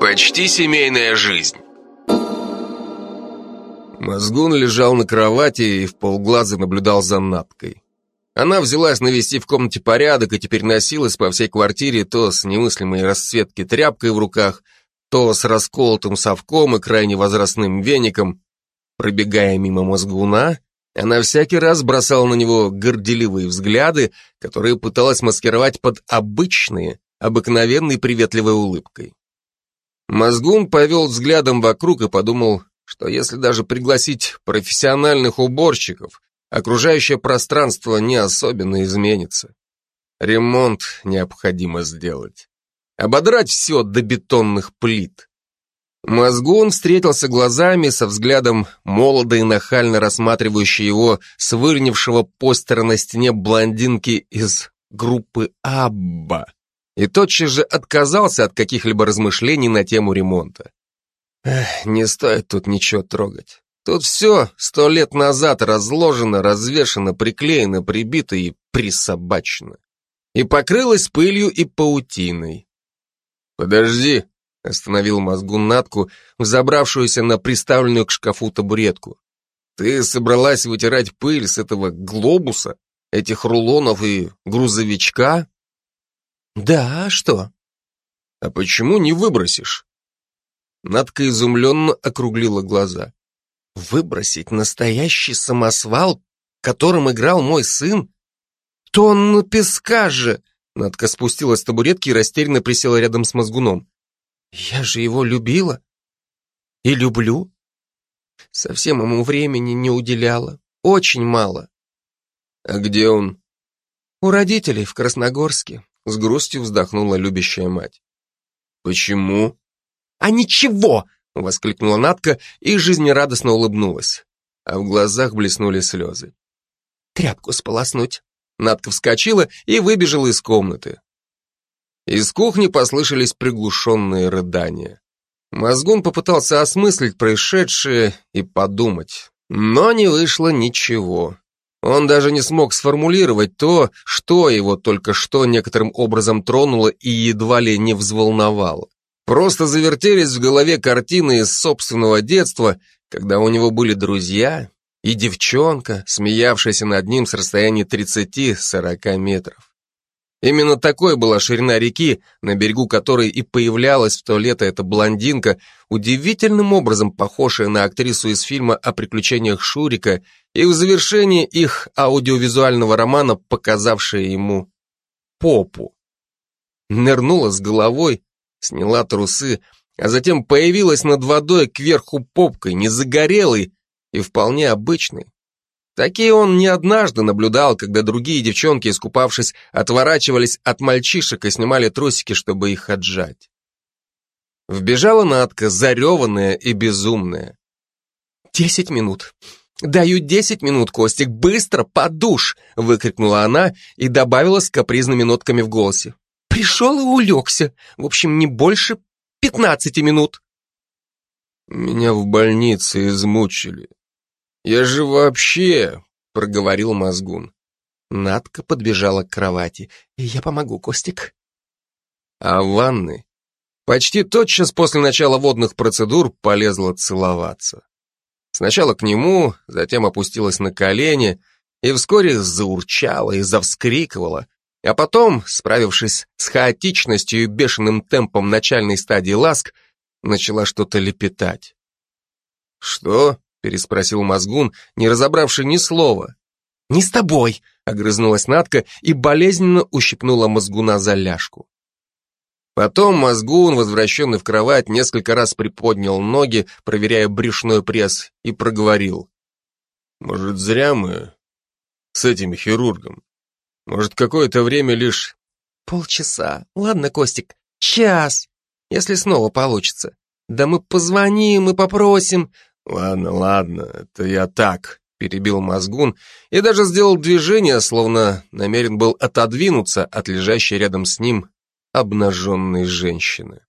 Почти семейная жизнь. Мозгун лежал на кровати и в полглаза наблюдал за Наткой. Она взялась навести в комнате порядок и теперь носилась по всей квартире то с немыслимой расцветки тряпкой в руках, то с расколотым совком и крайне возрастным веником. Пробегая мимо мозгуна, она всякий раз бросала на него горделивые взгляды, которые пыталась маскировать под обычные, обыкновенной приветливой улыбкой. Мозгун повел взглядом вокруг и подумал, что если даже пригласить профессиональных уборщиков, окружающее пространство не особенно изменится. Ремонт необходимо сделать. Ободрать все до бетонных плит. Мозгун встретился глазами со взглядом молодо и нахально рассматривающей его с выльнившего постера на стене блондинки из группы Абба и тотчас же отказался от каких-либо размышлений на тему ремонта. Эх, не стоит тут ничего трогать. Тут все сто лет назад разложено, развешено, приклеено, прибито и присобачено. И покрылось пылью и паутиной. «Подожди», — остановил мозгу Натку, взобравшуюся на приставленную к шкафу табуретку. «Ты собралась вытирать пыль с этого глобуса, этих рулонов и грузовичка?» «Да, а что?» «А почему не выбросишь?» Надка изумленно округлила глаза. «Выбросить настоящий самосвал, которым играл мой сын? Тонну песка же!» Надка спустилась с табуретки и растерянно присела рядом с мозгуном. «Я же его любила. И люблю. Совсем ему времени не уделяла. Очень мало». «А где он?» «У родителей в Красногорске. С грустью вздохнула любящая мать. «Почему?» «А ничего!» — воскликнула Натка и жизнерадостно улыбнулась. А в глазах блеснули слезы. «Тряпку сполоснуть!» Натка вскочила и выбежала из комнаты. Из кухни послышались приглушенные рыдания. Мозгун попытался осмыслить происшедшее и подумать, но не вышло ничего. Он даже не смог сформулировать то, что его только что некоторым образом тронуло и едва ли не взволновало. Просто завертелись в голове картины из собственного детства, когда у него были друзья и девчонка, смеявшаяся над ним с расстояния 30-40 метров. Именно такой была ширина реки, на берегу которой и появлялась в то лето эта блондинка, удивительным образом похожая на актрису из фильма о приключениях Шурика и в завершении их аудиовизуального романа показавшая ему попу. Нырнула с головой, сняла трусы, а затем появилась над водой кверху попкой, не загорелой и вполне обычной, Такие он не однажды наблюдал, когда другие девчонки, искупавшись, отворачивались от мальчишек и снимали трусики, чтобы их отжать. Вбежала Надка, зареванная и безумная. «Десять минут. Даю десять минут, Костик, быстро, под душ!» выкрикнула она и добавила с капризными нотками в голосе. «Пришел и улегся. В общем, не больше пятнадцати минут». «Меня в больнице измучили», «Я же вообще...» — проговорил Мозгун. Надка подбежала к кровати. «Я помогу, Костик». А в ванной почти тотчас после начала водных процедур полезла целоваться. Сначала к нему, затем опустилась на колени и вскоре заурчала и завскрикивала, а потом, справившись с хаотичностью и бешеным темпом начальной стадии ласк, начала что-то лепетать. «Что?» Переспросил Мозгун, не разобравший ни слова. «Не с тобой!» — огрызнулась Натка и болезненно ущипнула Мозгуна за ляжку. Потом Мозгун, возвращенный в кровать, несколько раз приподнял ноги, проверяя брюшной пресс, и проговорил. «Может, зря мы с этим хирургом? Может, какое-то время лишь...» «Полчаса. Ладно, Костик, час, если снова получится. Да мы позвоним и попросим. «Ладно, ладно, это я так», — перебил Мозгун и даже сделал движение, словно намерен был отодвинуться от лежащей рядом с ним обнаженной женщины.